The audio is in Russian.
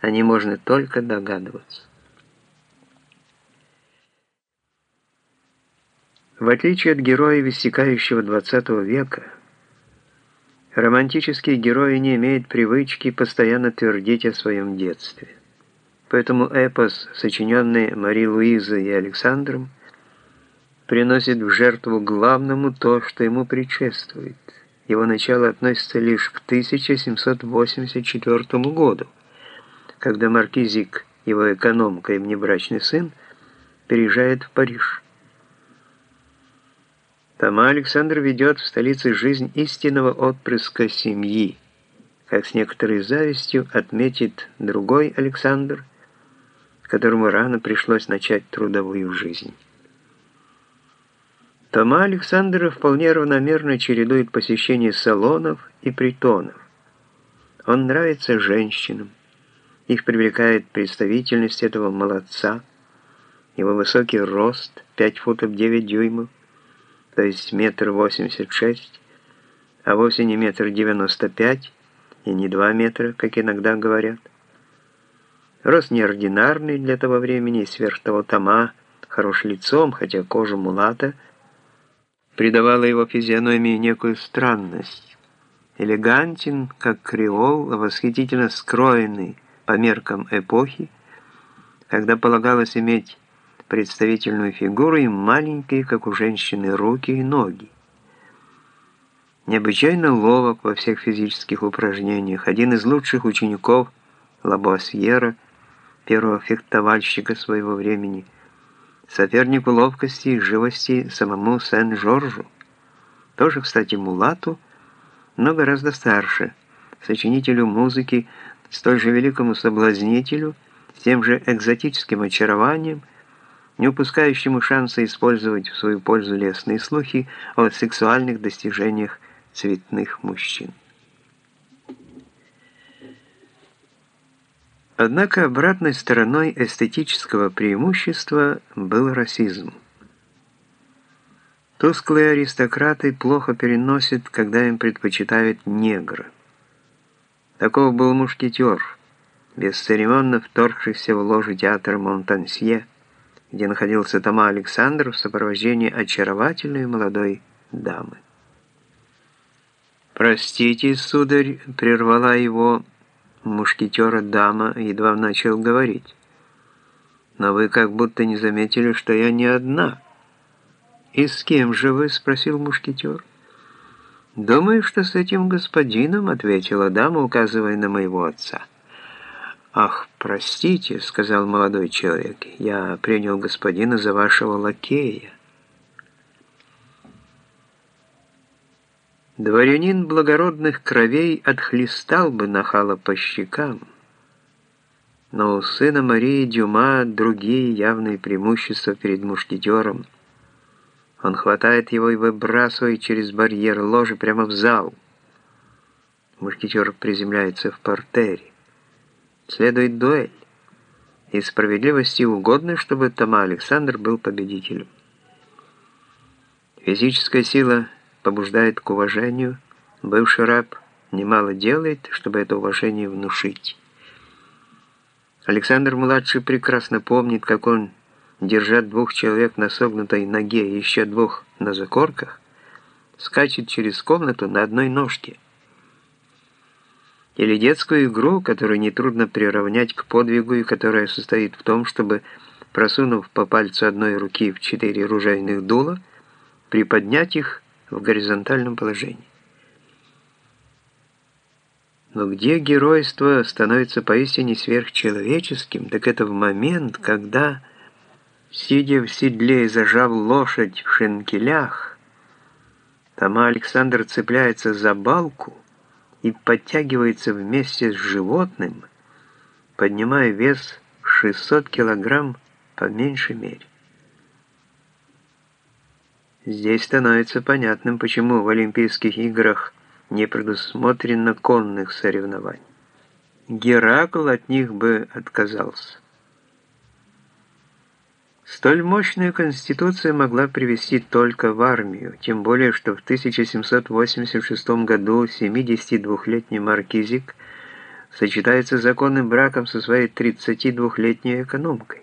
о ней можно только догадываться. В отличие от героя, вестекающего XX века, романтические герои не имеют привычки постоянно твердить о своем детстве. Поэтому эпос, сочиненный Мари Луизой и Александром, приносит в жертву главному то, что ему предшествует. Его начало относится лишь к 1784 году, когда маркизик, его экономка и внебрачный сын, переезжает в Париж. Тома Александр ведет в столице жизнь истинного отпрыска семьи, как с некоторой завистью отметит другой Александр, которому рано пришлось начать трудовую жизнь. Тома Александра вполне равномерно чередует посещение салонов и притонов. Он нравится женщинам. Их привлекает представительность этого молодца, его высокий рост, 5 футов 9 дюймов, то есть метр восемьдесят шесть, а вовсе не метр девяносто пять и не два метра, как иногда говорят. Рост неординарный для того времени, сверх того тома, хорош лицом, хотя кожа мулата – придавало его физиономии некую странность. Элегантен, как креол, восхитительно скроенный по меркам эпохи, когда полагалось иметь представительную фигуру и маленькие, как у женщины, руки и ноги. Необычайно ловок во всех физических упражнениях, один из лучших учеников Лабуасьера, первого фехтовальщика своего времени – сопернику ловкости и живости самому Сен-Жоржу, тоже, кстати, мулату, но гораздо старше, сочинителю музыки, столь же великому соблазнителю, с тем же экзотическим очарованием, не упускающему шанса использовать в свою пользу лесные слухи о сексуальных достижениях цветных мужчин. Однако обратной стороной эстетического преимущества был расизм. Тусклые аристократы плохо переносят, когда им предпочитают негра. Таков был мушкетер, бесцеремонно вторгшийся в ложу театра Монтансье, где находился Тома Александр в сопровождении очаровательной молодой дамы. «Простите, сударь», — прервала его мушкетера дама едва начал говорить. «Но вы как будто не заметили, что я не одна». «И с кем же вы?» — спросил мушкетер. «Думаю, что с этим господином», — ответила дама, указывая на моего отца. «Ах, простите», — сказал молодой человек, — «я принял господина за вашего лакея». Дворянин благородных кровей отхлестал бы нахала по щекам, но у сына Марии Дюма другие явные преимущества перед мушкетером. Он хватает его и выбрасывает через барьер ложи прямо в зал. Мушкетер приземляется в портере. Следует дуэль. И справедливости угодно, чтобы Тома Александр был победителем. Физическая сила – побуждает к уважению, бывший раб немало делает, чтобы это уважение внушить. Александр-младший прекрасно помнит, как он, держа двух человек на согнутой ноге и еще двух на закорках, скачет через комнату на одной ножке. Или детскую игру, которую нетрудно приравнять к подвигу и которая состоит в том, чтобы, просунув по пальцу одной руки в четыре ружейных дула, приподнять их в горизонтальном положении. Но где геройство становится поистине сверхчеловеческим, так это в момент, когда, сидя в седле и зажав лошадь в шенкелях, Тома Александр цепляется за балку и подтягивается вместе с животным, поднимая вес 600 килограмм по меньшей мере. Здесь становится понятным, почему в Олимпийских играх не предусмотрено конных соревнований. Геракл от них бы отказался. Столь мощная конституция могла привести только в армию, тем более, что в 1786 году 72-летний маркизик сочетается законным браком со своей 32-летней экономкой.